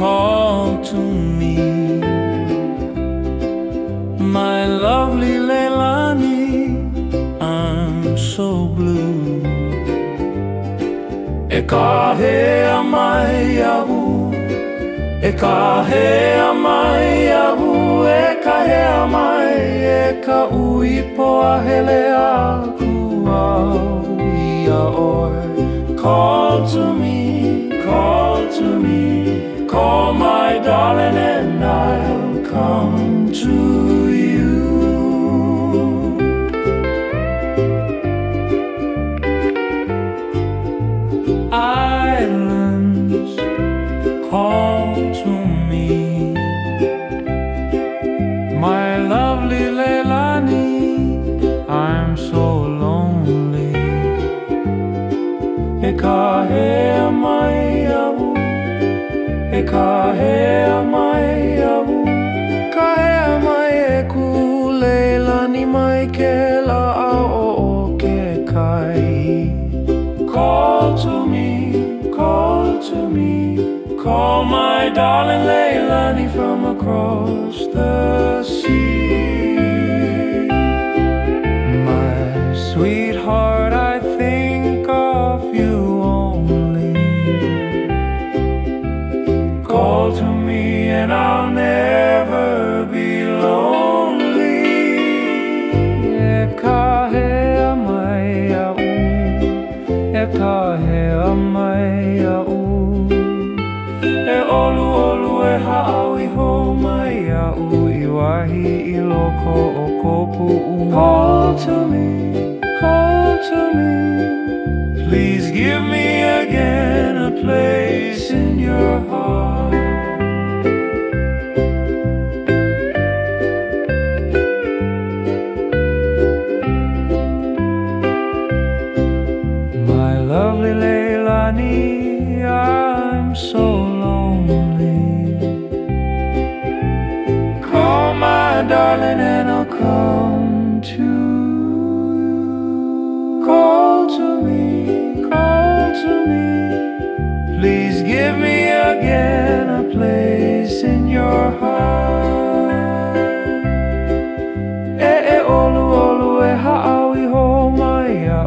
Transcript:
call to me. My lovely Leilani I'm so blue. E kahea mai ahu E kahea mai ahu E kahea mai E ka ui po a hele aku. Call to me, my lovely Leilani. I'm so lonely. E ka hea mai ahu, e ka hea mai call my darling Leilani from across the sea. My sweetheart, I think of you only. Call to me and I'll never be lonely. E ka hea mai a u, e i wahi i o kopu u. Call to me, call to me. Please give me again a place in your heart. My lovely Leilani, I'm so my darling, and I'll come to you. Call to me, call to me. Please give me again a place in your heart. E e olu olu eh, e haawi ho mai a